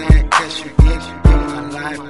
saying? Cause you in, in my life.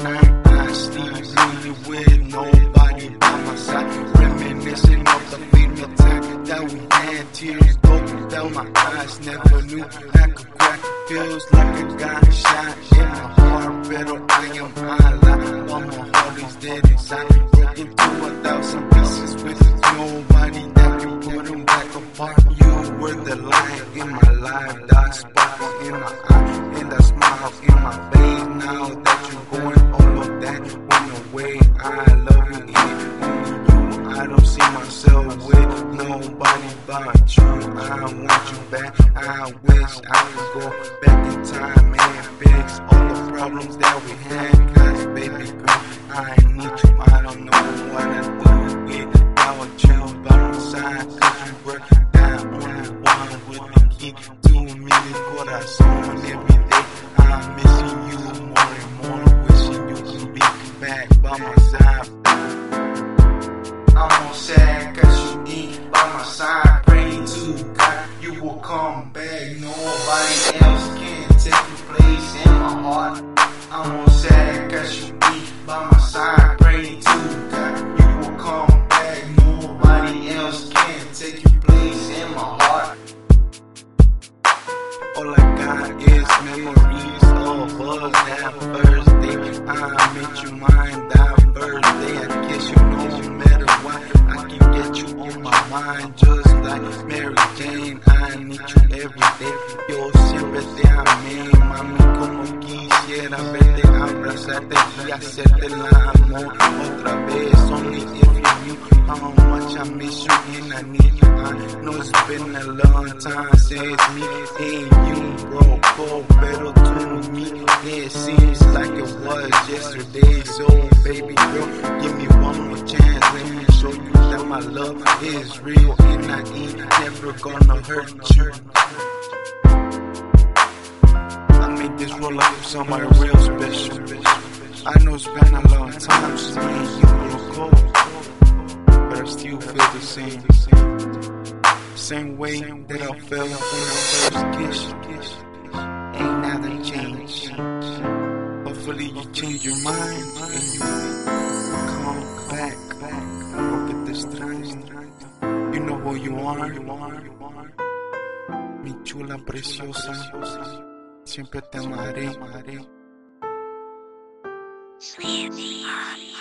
I, sleep really with nobody by my side. Reminiscing of the female time that we had. Tears go down my eyes. Never knew I could crack. Feels like a gunshot in my heart. Pero I am alive. But my heart is dead inside. Broken to a thousand pieces with nobody that can put them back apart. Were the light in my life. That spark in my eye. And that smile in my face. Now that you're going, all of that went away. I love you, and only you. I don't see myself with nobody but you. I want you back. I wish I could go back in time and fix all the problems that we had. Cause baby girl, I need you. Us that first day. I made you mine that birthday. I guess you know no matter what, I can get you on my mind just like Mary Jane. I need you every day. Yo siempre te amé, mami, como quisiera verte, abrazarte y hacerte el amor otra vez. Only if you knew how much I miss you and I need you. Know it's been a long time since me and you broke up, pero to me it seems like it was yesterday. So baby girl, give me one more chance. Let me show you that my love is real and I ain't never gonna hurt you. I made this roll up for somebody real special. I know it's been a long time since me and you broke up, but I still feel the same. Same way that I felt when I first kissed. Ain't nothing changed. Hopefully you change your mind and you come back. Porque te extraño. You know who you are. Mi chula preciosa. Siempre te amaré. Sweetie.